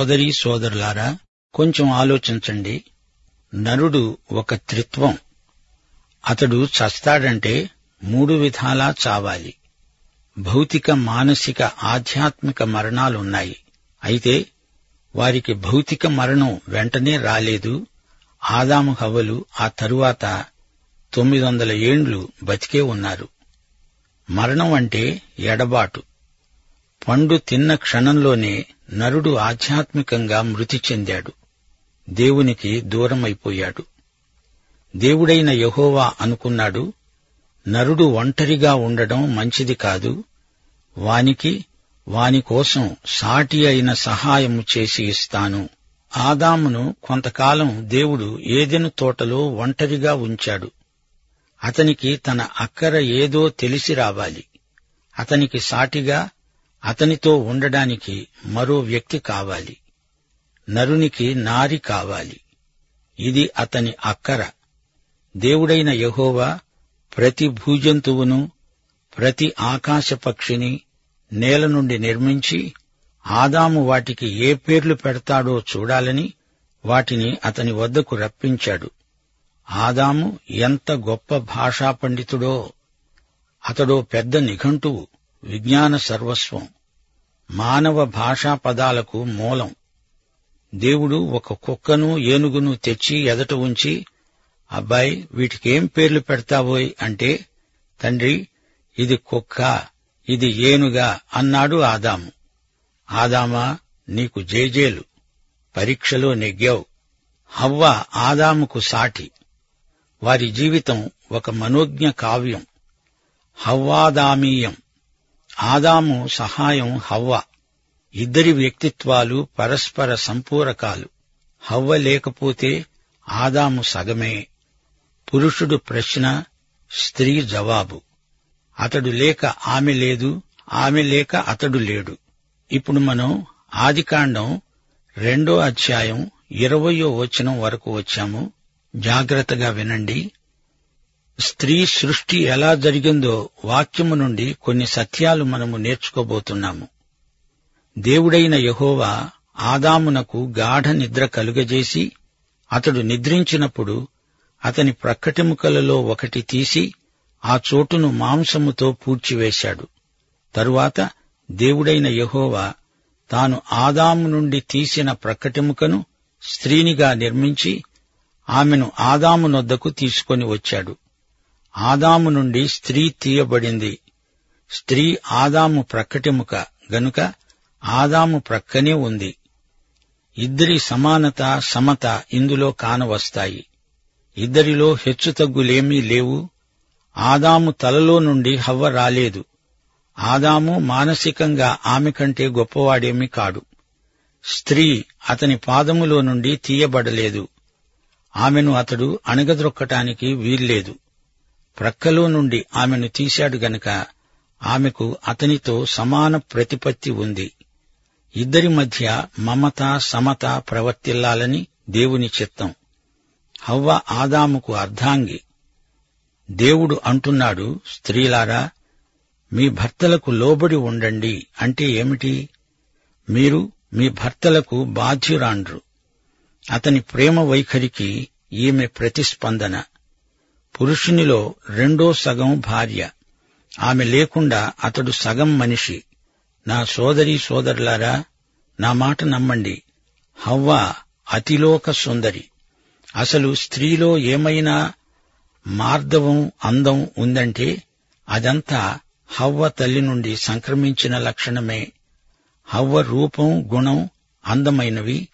సోదరీ సోదరులారా కొంచెం ఆలోచించండి. నరుడు ఒక త్రిత్వం. అతడు చస్తాడంటే మూడు విధాలా చావాలి. భౌతిక మానసిక ఆధ్యాత్మిక మరణాలున్నాయి. అయితే వారికి భౌతిక మరణం వెంటనే రాలేదు. ఆదాము హవ్వలు ఆ తరువాత తొమ్మిది వందల ఏండ్లు బతికే ఉన్నారు. మరణం అంటే ఎడబాటు. పండు తిన్న క్షణంలోనే నరుడు ఆధ్యాత్మికంగా మృతి చెందాడు. దేవునికి దూరమైపోయాడు. దేవుడైన యహోవా అనుకున్నాడు నరుడు ఒంటరిగా ఉండడం మంచిది కాదు. వానికి వాని కోసం సాటి అయిన సహాయము చేసి ఇస్తాను. ఆదామును కొంతకాలం దేవుడు ఏదెను తోటలో ఒంటరిగా ఉంచాడు. అతనికి తన అక్కర ఏదో తెలిసి రావాలి. అతనికి సాటిగా అతనితో ఉండడానికి మరో వ్యక్తి కావాలి. నరునికి నారి కావాలి. ఇది అతని అక్కర. దేవుడైన యహోవా ప్రతి భూజంతువును ప్రతి ఆకాశ పక్షిని నేల నుండి నిర్మించి ఆదాము వాటికి ఏ పేర్లు పెడతాడో చూడాలని వాటిని అతని వద్దకు రప్పించాడు. ఆదాము ఎంత గొప్ప భాషా పండితుడో అతడో పెద్ద నిఘంటువు. విజ్ఞాన సర్వస్వం మానవ భాషా పదాలకు మూలం. దేవుడు ఒక కుక్కను ఏనుగును తెచ్చి ఎదట ఉంచి అబ్బాయి వీటికేం పేర్లు పెడతావోయ్ అంటే తండ్రి ఇది కుక్క ఇది ఏనుగా అన్నాడు ఆదాము. ఆదామా నీకు జేజేలు పరీక్షలో నెగ్గావు. హవ్వ ఆదాముకు సాటి. వారి జీవితం ఒక మనోజ్ఞ కావ్యం. హవ్వాదామీయం. ఆదాము సహాయం హవ్వ. ఇద్దరి వ్యక్తిత్వాలు పరస్పర సంపూరకాలు. హవ్వ లేకపోతే ఆదాము సగమే. పురుషుడు ప్రశ్న స్త్రీ జవాబు. అతడు లేక ఆమె లేదు ఆమె లేక అతడు లేడు. ఇప్పుడు మనం ఆదికాండం రెండో అధ్యాయం ఇరవయో వచనం వరకు వచ్చాము. జాగ్రత్తగా వినండి. స్త్రీ సృష్టి ఎలా జరిగిందో వాక్యము నుండి కొన్ని సత్యాలు మనము నేర్చుకోబోతున్నాము. దేవుడైన యహోవా ఆదామునకు గాఢ నిద్ర కలుగజేసి అతడు నిద్రించినప్పుడు అతని ప్రక్కటెముకలలో ఒకటి తీసి ఆ చోటును మాంసముతో పూడ్చివేశాడు. తరువాత దేవుడైన యహోవా తాను ఆదాము నుండి తీసిన ప్రక్కటెముకను స్త్రీనిగా నిర్మించి ఆమెను ఆదామునొద్దకు తీసుకొని వచ్చాడు. ఆదాము నుండి స్త్రీ తీయబడింది. స్త్రీ ఆదాము ప్రక్కటెముక గనుక ఆదాము ప్రక్కనే ఉంది. ఇద్దరి సమానత సమత ఇందులో కానవస్తాయి. ఇద్దరిలో హెచ్చుతగ్గులేమీ లేవు. ఆదాము తలలో నుండి హవ్వ రాలేదు. ఆదాము మానసికంగా ఆమె కంటే గొప్పవాడేమీ కాడు. స్త్రీ అతని పాదములో నుండి తీయబడలేదు. ఆమెను అతడు అణగద్రొక్కటానికి వీల్లేదు. ప్రక్కలో నుండి ఆమెను తీశాడు గనక ఆమెకు అతనితో సమాన ప్రతిపత్తి ఉంది. ఇద్దరి మధ్య మమత సమత ప్రవర్తిల్లాలని దేవుని చిత్తం. హవ్వ ఆదాముకు అర్ధాంగి. దేవుడు అంటున్నాడు స్త్రీలారా మీ భర్తలకు లోబడి ఉండండి. అంటే ఏమిటి? మీరు మీ భర్తలకు బాధ్యురాండ్రు. అతని ప్రేమ వైఖరికి ఈమె ప్రతిస్పందన. పురుషునిలో రెండో సగం భార్య. ఆమె లేకుండా అతడు సగం మనిషి. నా సోదరి సోదరులారా నా మాట నమ్మండి. హవ్వ అతిలోక సుందరి. అసలు స్త్రీలో ఏమైనా మార్దవం అందం ఉందంటే అదంతా హవ్వ తల్లి నుండి సంక్రమించిన లక్షణమే. హవ్వ రూపం గుణం అందమైనవి.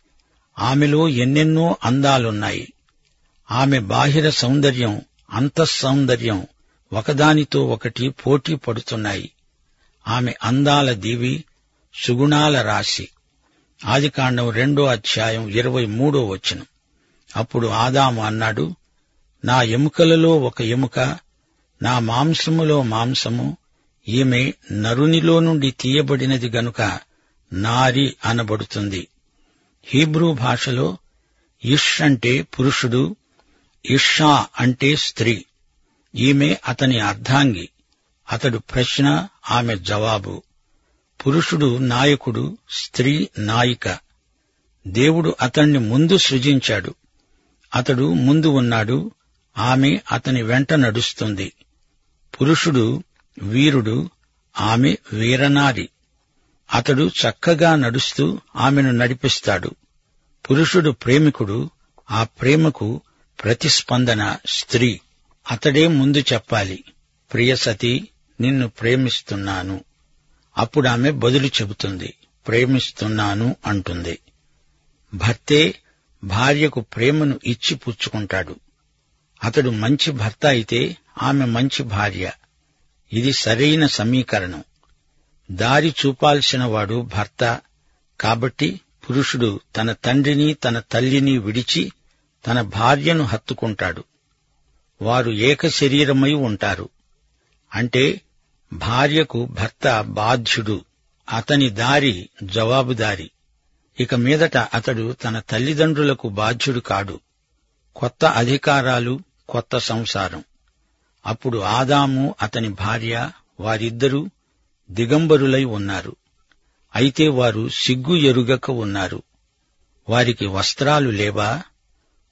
ఆమెలో ఎన్నెన్నో అందాలున్నాయి. ఆమె బాహిర సౌందర్యం అంతఃసౌందర్యం ఒకదానితో ఒకటి పోటీ పడుతున్నాయి. ఆమె అందాల దివి సుగుణాల రాశి. ఆదికాండం రెండో అధ్యాయం ఇరవై మూడో వచనం. అప్పుడు ఆదాము అన్నాడు నా ఎముకలలో ఒక ఎముక నా మాంసములో మాంసము ఈమె నరునిలో నుండి తీయబడినది గనుక నారి అనబడుతుంది. హీబ్రూ భాషలో ఇష్ అంటే పురుషుడు ఇషా అంటే స్త్రీ. ఈమె అతని అర్ధాంగి. అతడు ప్రశ్న ఆమె జవాబు. పురుషుడు నాయకుడు స్త్రీ నాయిక. దేవుడు అతణ్ణి ముందు సృజించాడు. అతడు ముందు ఉన్నాడు. ఆమె అతని వెంట నడుస్తుంది. పురుషుడు వీరుడు ఆమె వీరనారి. అతడు చక్కగా నడుస్తూ ఆమెను నడిపిస్తాడు. పురుషుడు ప్రేమికుడు ఆ ప్రేమకు ప్రతిస్పందన స్త్రీ. అతడే ముందు చెప్పాలి ప్రియసతి నిన్ను ప్రేమిస్తున్నాను. అప్పుడు ఆమె బదులు చెబుతుంది ప్రేమిస్తున్నాను అంటుంది. భర్తే భార్యకు ప్రేమను ఇచ్చి పుచ్చుకుంటాడు. అతడు మంచి భర్త అయితే ఆమె మంచి భార్య. ఇది సరైన సమీకరణం. దారి చూపాల్సిన వాడు భర్త. కాబట్టి పురుషుడు తన తండ్రిని తన తల్లిని విడిచి తన భార్యను హత్తుకుంటాడు. వారు ఏక శరీరమై ఉంటారు. అంటే భార్యకు భర్త బాధ్యుడు అతని దారి జవాబుదారి. ఇక మీదట అతడు తన తల్లిదండ్రులకు బాధ్యుడు కాడు. కొత్త అధికారాలు కొత్త సంసారం. అప్పుడు ఆదాము అతని భార్య వారిద్దరూ దిగంబరులై ఉన్నారు. అయితే వారు సిగ్గు ఎరుగక ఉన్నారు. వారికి వస్త్రాలు లేవా?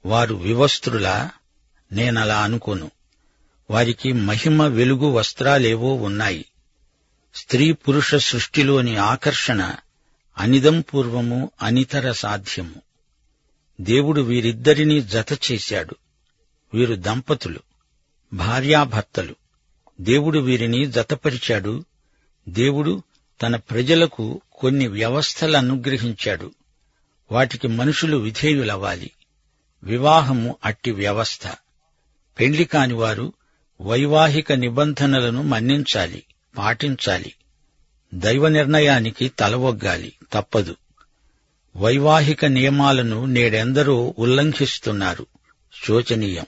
వారు వివస్త్రులా నేనలా అనుకోను. వారికి మహిమ వెలుగు వస్త్రాలేవో ఉన్నాయి. స్త్రీ పురుష సృష్టిలోని ఆకర్షణ అనిదం పూర్వము అనితర సాధ్యము. దేవుడు వీరిద్దరినీ జత చేశాడు. వీరు దంపతులు భార్యాభర్తలు. దేవుడు వీరిని జతపరిచాడు. దేవుడు తన ప్రజలకు కొన్ని వ్యవస్థలు అనుగ్రహించాడు. వాటికి మనుషులు విధేయులవ్వాలి. వివాహము అట్టి వ్యవస్థ. పెండ్లి కానివారు వైవాహిక నిబంధనలను మన్నించాలి పాటించాలి. దైవ నిర్ణయానికి తలవొగ్గాలి తప్పదు. వైవాహిక నియమాలను నేడెందరో ఉల్లంఘిస్తున్నారు. శోచనీయం.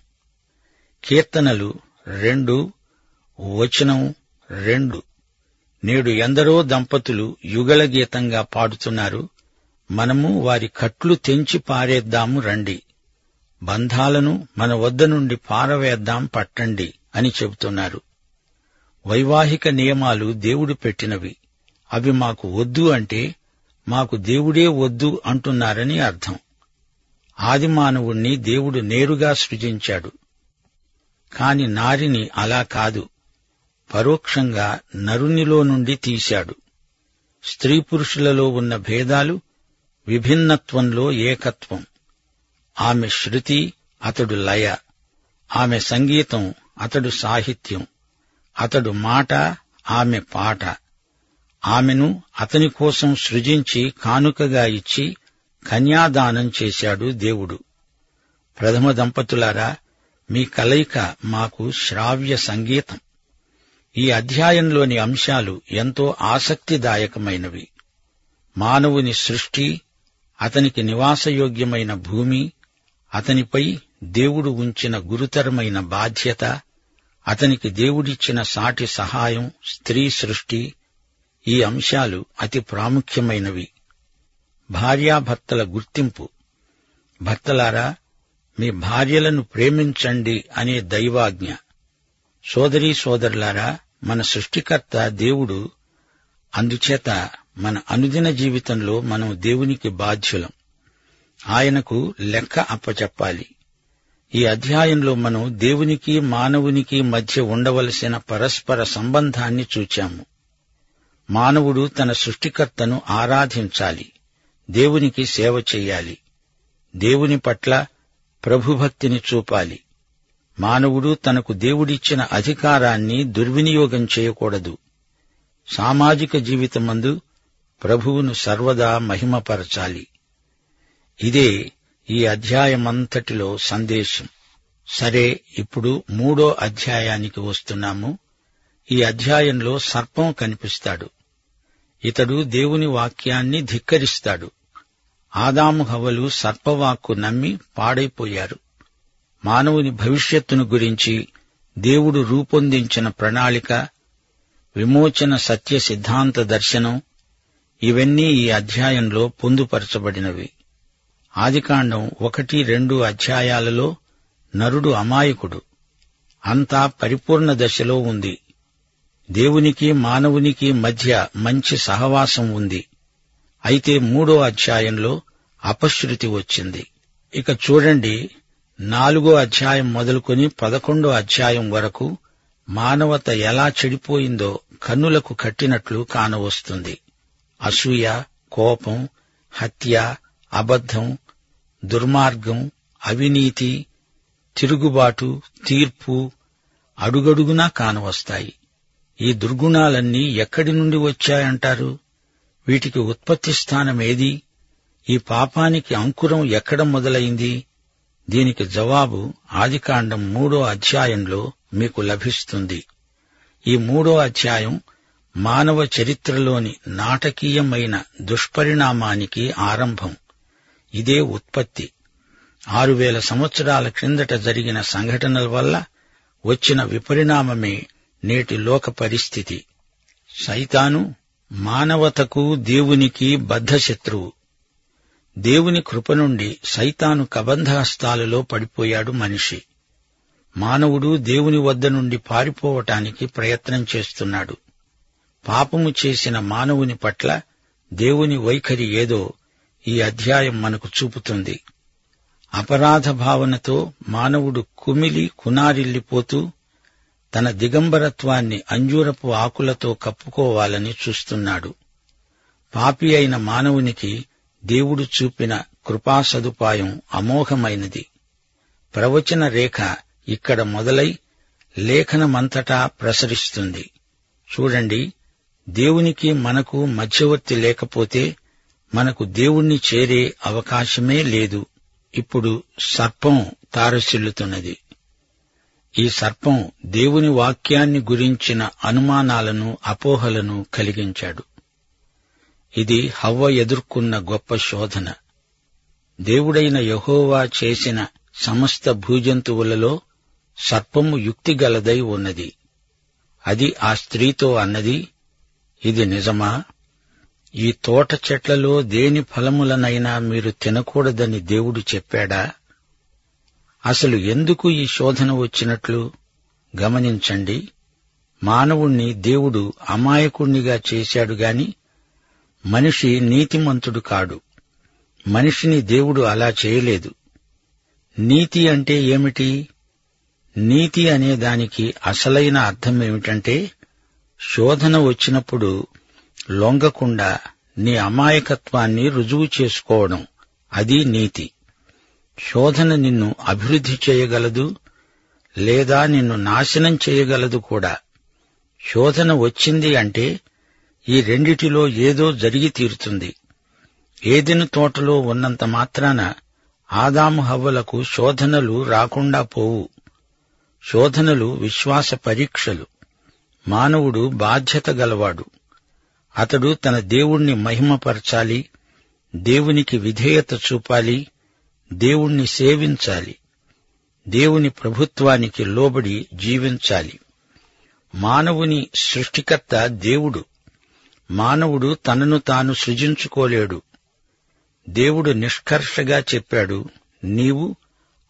కీర్తనలు రెండు వచనం రెండు. నేడు ఎందరో దంపతులు యుగల గీతంగా పాడుతున్నారు. మనము వారి కట్లు తెంచి పారేద్దాము రండి. బంధాలను మన వద్ద నుండి పారవేద్దాం పట్టండి అని చెబుతున్నారు. వైవాహిక నియమాలు దేవుడు పెట్టినవి. అవి మాకు వద్దు అంటే మాకు దేవుడే వద్దు అంటున్నారని అర్థం. ఆది మానవుణ్ణి దేవుడు నేరుగా సృజించాడు. కాని నారిని అలా కాదు. పరోక్షంగా నరునిలో నుండి తీశాడు. స్త్రీ పురుషులలో ఉన్న భేదాలు విభిన్నత్వంలో ఏకత్వం. ఆమె శృతి అతడు లయ. ఆమె సంగీతం అతడు సాహిత్యం. అతడు మాట ఆమె పాట. ఆమెను అతని కోసం సృజించి కానుకగా ఇచ్చి కన్యాదానం చేశాడు దేవుడు. ప్రథమ దంపతులారా మీ కలయిక మాకు శ్రావ్య సంగీతం. ఈ అధ్యాయంలోని అంశాలు ఎంతో ఆసక్తిదాయకమైనవి. మానవుని సృష్టి అతనికి నివాసయోగ్యమైన భూమి అతనిపై దేవుడు ఉంచిన గురుతరమైన బాధ్యత అతనికి దేవుడిచ్చిన సాటి సహాయం స్త్రీ సృష్టి ఈ అంశాలు అతి ప్రాముఖ్యమైనవి. భార్యాభర్తల గుర్తింపు. భర్తలారా మీ భార్యలను ప్రేమించండి అనే దైవాజ్ఞ. సోదరీ సోదరులారా మన సృష్టికర్త దేవుడు అందుచేత మన అనుదిన జీవితంలో మనం దేవునికి బాధ్యులం. ఆయనకు లెక్క అప్పచెప్పాలి. ఈ అధ్యాయంలో మనం దేవునికి మానవునికి మధ్య ఉండవలసిన పరస్పర సంబంధాన్ని చూచాము. మానవుడు తన సృష్టికర్తను ఆరాధించాలి. దేవునికి సేవ చెయ్యాలి దేవుని పట్ల ప్రభుభక్తిని చూపాలి. మానవుడు తనకు దేవుడిచ్చిన అధికారాన్ని దుర్వినియోగం చేయకూడదు. సామాజిక జీవితమందు ప్రభువును సర్వదా మహిమపరచాలి. ఇదే ఈ అధ్యాయమంతటిలో సందేశం. సరే ఇప్పుడు మూడో అధ్యాయానికి వస్తున్నాము. ఈ అధ్యాయంలో సర్పం కనిపిస్తాడు. ఇతడు దేవుని వాక్యాన్ని ధిక్కరిస్తాడు. ఆదాము హవలు సర్పవాక్కు నమ్మి పాడైపోయారు. మానవుని భవిష్యత్తును గురించి దేవుడు రూపొందించిన ప్రణాళిక విమోచన సత్య సిద్ధాంత దర్శనం ఇవన్నీ ఈ అధ్యాయంలో పొందుపరచబడినవి. ఆదికాండం ఒకటి రెండు అధ్యాయాలలో నరుడు అమాయకుడు. అంతా పరిపూర్ణ దశలో ఉంది. దేవునికి మానవునికి మధ్య మంచి సహవాసం ఉంది. అయితే మూడో అధ్యాయంలో అపశృతి వచ్చింది. ఇక చూడండి నాలుగో అధ్యాయం మొదలుకొని పదకొండో అధ్యాయం వరకు మానవత ఎలా చెడిపోయిందో కన్నులకు కట్టినట్లు కానవస్తుంది. అసూయ కోపం హత్య అబద్ధం దుర్మార్గం అవినీతి తిరుగుబాటు తీర్పు అడుగడుగునా కానవస్తాయి. ఈ దుర్గుణాలన్నీ ఎక్కడి నుండి వచ్చాయంటారు? వీటికి ఉత్పత్తి స్థానం ఏది? ఈ పాపానికి అంకురం ఎక్కడ మొదలైంది? దీనికి జవాబు ఆదికాండం మూడో అధ్యాయంలో మీకు లభిస్తుంది. ఈ మూడో అధ్యాయం మానవ చరిత్రలోని నాటకీయమైన దుష్పరిణామానికి ఆరంభం. ఇదే ఉత్పత్తి. ఆరు వేల సంవత్సరాల క్రిందట జరిగిన సంఘటనల వల్ల వచ్చిన విపరిణామమే నేటి లోక పరిస్థితి. సైతాను మానవతకు దేవునికి బద్ధశత్రువు. దేవుని కృప నుండి సైతాను కబంధహస్తాలలో పడిపోయాడు మనిషి. మానవుడు దేవుని వద్ద నుండి పారిపోవటానికి ప్రయత్నం చేస్తున్నాడు. పాపము చేసిన మానవుని పట్ల దేవుని వైఖరి ఏదో ఈ అధ్యాయం మనకు చూపుతుంది. అపరాధ భావనతో మానవుడు కుమిలి కునారిల్లిపోతూ తన దిగంబరత్వాన్ని అంజూరపు ఆకులతో కప్పుకోవాలని చూస్తున్నాడు. పాపి అయిన మానవునికి దేవుడు చూపిన కృపా సదుపాయం అమోఘమైనది. ప్రవచన రేఖ ఇక్కడ మొదలై లేఖనమంతటా ప్రసరిస్తుంది. చూడండి దేవునికి మనకు మధ్యవర్తి లేకపోతే మనకు దేవుణ్ణి చేరే అవకాశమే లేదు. ఇప్పుడు సర్పం తారసిల్లుతున్నది. ఈ సర్పం దేవుని వాక్యాన్ని గురించిన అనుమానాలను అపోహలను కలిగించాడు. ఇది హవ్వ ఎదుర్కొన్న గొప్ప శోధన. దేవుడైన యహోవా చేసిన సమస్త భూజంతువులలో సర్పము యుక్తిగలదై ఉన్నది. అది ఆ స్త్రీతో అన్నది ఇది నిజమా? ఈ తోట చెట్లలో దేని ఫలములనైనా మీరు తినకూడదని దేవుడు చెప్పాడా? అసలు ఎందుకు ఈ శోధన వచ్చినట్లు? గమనించండి. మానవుణ్ణి దేవుడు అమాయకుణ్ణిగా చేశాడు గాని మనిషి నీతిమంతుడు కాడు. మనిషిని దేవుడు అలా చేయలేదు. నీతి అంటే ఏమిటి? నీతి అనే దానికి అసలైన అర్థం ఏమిటంటే శోధన వచ్చినప్పుడు లొంగకుండా నీ అమాయకత్వాన్ని రుజువు చేసుకోవడం అది నీతి. శోధన నిన్ను అభివృద్ధి చేయగలదు లేదా నిన్ను నాశనం చేయగలదు కూడా. శోధన వచ్చింది అంటే ఈ రెండిటిలో ఏదో జరిగి తీరుతుంది. ఏదెను తోటలో ఉన్నంత మాత్రాన ఆదాము హవ్వలకు శోధనలు రాకుండా పోవు. శోధనలు విశ్వాస పరీక్షలు. మానవుడు బాధ్యత గలవాడు. అతడు తన దేవుణ్ణి మహిమపరచాలి దేవునికి విధేయత చూపాలి దేవుణ్ణి సేవించాలి దేవుని ప్రభుత్వానికి లోబడి జీవించాలి. మానవుని సృష్టికర్త దేవుడు. మానవుడు తనను తాను సృజించుకోలేడు. దేవుడు నిష్కర్షగా చెప్పాడు నీవు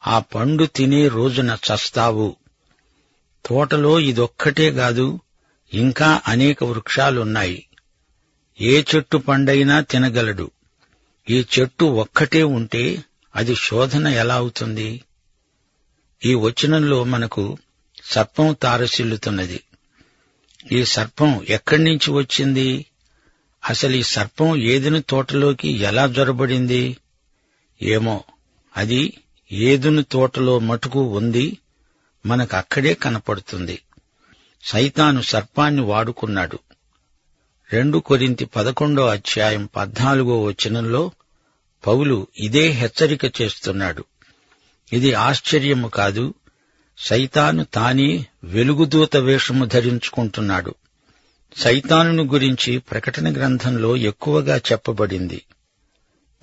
ఆ పండు తినే రోజున చస్తావు. తోటలో ఇదొక్కటే కాదు ఇంకా అనేక వృక్షాలున్నాయి. ఏ చెట్టు పండైనా తినగలడు. ఈ చెట్టు ఒక్కటే ఉంటే అది శోధన ఎలా అవుతుంది? ఈ వచనంలో మనకు సర్పం తారసిల్లుతున్నది. ఈ సర్పం ఎక్కడి నుంచి వచ్చింది? అసలు ఈ సర్పం ఏదును తోటలోకి ఎలా జొరబడింది? ఏమో అది ఏదును తోటలో మటుకు ఉంది మనకు అక్కడే కనపడుతుంది. సైతాను సర్పాన్ని వాడుకున్నాడు. రెండు కొరింతి పదకొండో అధ్యాయం పద్నాలుగో వచనంలో పౌలు ఇదే హెచ్చరిక చేస్తున్నాడు. ఇది ఆశ్చర్యము కాదు సైతాను తానే వెలుగుదూత వేషము ధరించుకుంటున్నాడు. సైతానును గురించి ప్రకటన గ్రంథంలో ఎక్కువగా చెప్పబడింది.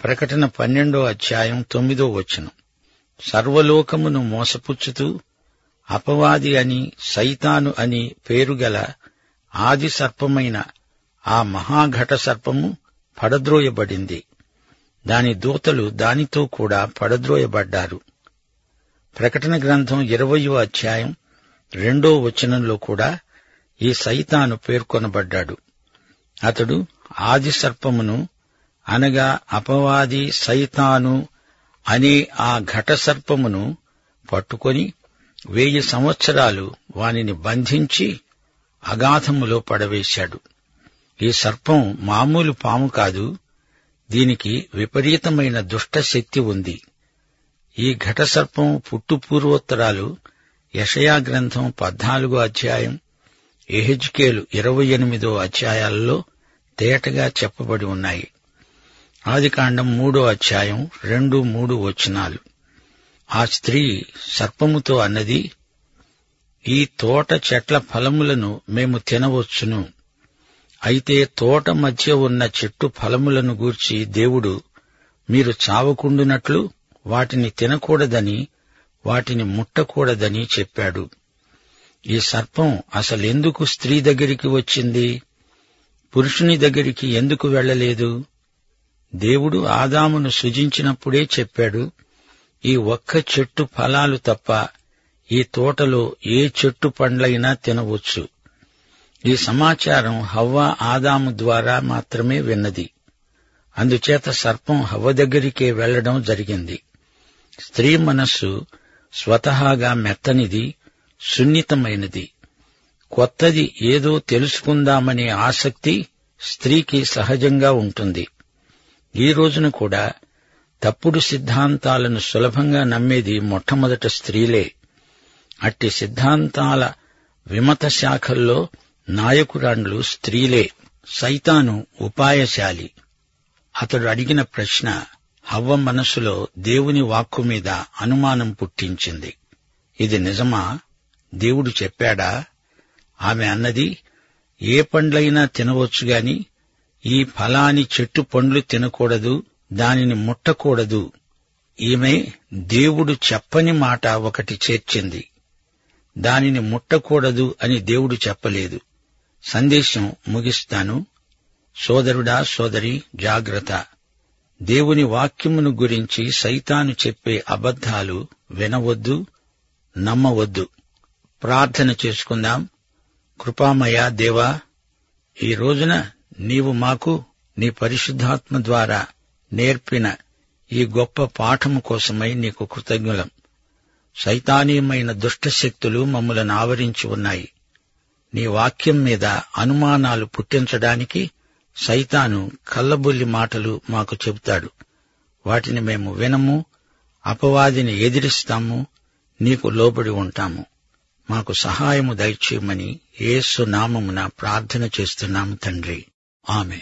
ప్రకటన పన్నెండో అధ్యాయం తొమ్మిదో వచనం. సర్వలోకమును మోసపుచ్చుతూ అపవాది అని సైతాను అని పేరుగల ఆది సర్పమైన ఆ మహాఘట సర్పము పడద్రోయబడింది. దాని దూతలు దానితో కూడా పడద్రోయబడ్డారు. ప్రకటన గ్రంథం ఇరవయో అధ్యాయం రెండో వచనంలో కూడా ఈ సైతాను పేర్కొనబడ్డాడు. అతడు ఆది సర్పమును అనగా అపవాది సైతాను అనే ఆ ఘటసర్పమును పట్టుకొని వెయ్యి సంవత్సరాలు వానిని బంధించి అగాధములో పడవేశాడు. ఈ సర్పం మామూలు పాము కాదు. దీనికి విపరీతమైన దుష్టశక్తి ఉంది. ఈ ఘటసర్పం పుట్టు పూర్వోత్తరాలు యషయా గ్రంథం పద్నాలుగో అధ్యాయం ఎహెజ్కేలు ఇరవై ఎనిమిదో అధ్యాయాలలో తేటగా చెప్పబడి ఉన్నాయి. ఆదికాండం మూడో అధ్యాయం రెండు మూడు వచనాలు. ఆ స్త్రీ సర్పముతో అన్నది ఈ తోట చెట్ల ఫలములను మేము తినవచ్చును. అయితే తోట మధ్య ఉన్న చెట్టు ఫలములను గూర్చి దేవుడు మీరు చావకుండునట్లు వాటిని తినకూడదని వాటిని ముట్టకూడదని చెప్పాడు. ఈ సర్పం అసలెందుకు స్త్రీ దగ్గరికి వచ్చింది? పురుషుని దగ్గరికి ఎందుకు వెళ్ళలేదు దేవుడు ఆదామును సృజించినప్పుడే చెప్పాడు ఈ ఒక్క చెట్టు ఫలాలు తప్ప ఈ తోటలో ఏ చెట్టు పండ్లైనా తినవచ్చు. ఈ సమాచారం హవ్వ ఆదాము ద్వారా మాత్రమే విన్నది. అందుచేత సర్పం హవ్వ దగ్గరికే వెళ్ళడం జరిగింది. స్త్రీ మనస్సు స్వతహాగా మెత్తనిది సున్నితమైనది. కొత్తది ఏదో తెలుసుకుందామనే ఆసక్తి స్త్రీకి సహజంగా ఉంటుంది. ఈ రోజున కూడా తప్పుడు సిద్ధాంతాలను సులభంగా నమ్మేది మొట్టమొదట స్త్రీలే. అట్టి సిద్ధాంతాల విమత శాఖల్లో నాయకురాండ్లు స్త్రీలే సైతాను ఉపాయశాలి. అతడు అడిగిన ప్రశ్న హవ్వ మనసులో దేవుని వాక్కు మీద అనుమానం పుట్టించింది. ఇది నిజమా? దేవుడు చెప్పాడా? ఆమె అన్నది ఏ పండ్లైనా తినవచ్చుగాని ఈ ఫలాని చెట్టు పండ్లు తినకూడదు దానిని ముట్టకూడదు. ఈమె దేవుడు చెప్పని మాట ఒకటి చేర్చింది. దానిని ముట్టకూడదు అని దేవుడు చెప్పలేదు. సందేశం ముగిస్తాను. సోదరుడా సోదరి జాగ్రత్త. దేవుని వాక్యమును గురించి సైతాను చెప్పే అబద్ధాలు వినవద్దు నమ్మవద్దు. ప్రార్థన చేసుకుందాం. కృపామయ దేవా ఈ రోజున నీవు మాకు నీ పరిశుద్ధాత్మ ద్వారా నేర్పిన ఈ గొప్ప పాఠము కోసమై నీకు కృతజ్ఞులం. సైతానీయమైన దుష్టశక్తులు మమ్మలను ఆవరించి ఉన్నాయి. నీ వాక్యం మీద అనుమానాలు పుట్టించడానికి సైతాను కళ్ళబుల్లి మాటలు మాకు చెబుతాడు. వాటిని మేము వినము అపవాదిని ఎదిరిస్తాము నీకు లోబడి ఉంటాము. మాకు సహాయము దయచేయమని ఏసు నామమున ప్రార్థన చేస్తున్నాము తండ్రి. ఆమె